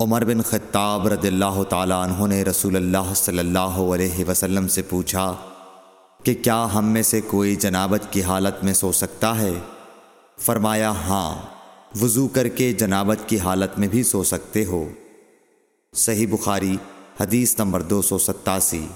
عمر بن خطاب رضی اللہ تعالیٰ عنہ نے رسول اللہ صلی اللہ علیہ وسلم سے پوچھا کہ کیا ہم میں سے کوئی جنابت کی حالت میں سو سکتا ہے؟ فرمایا ہاں وضو کر کے جنابت کی حالت میں بھی سو سکتے ہو۔ صحیح بخاری، حدیث نمبر دو سو ستاسی۔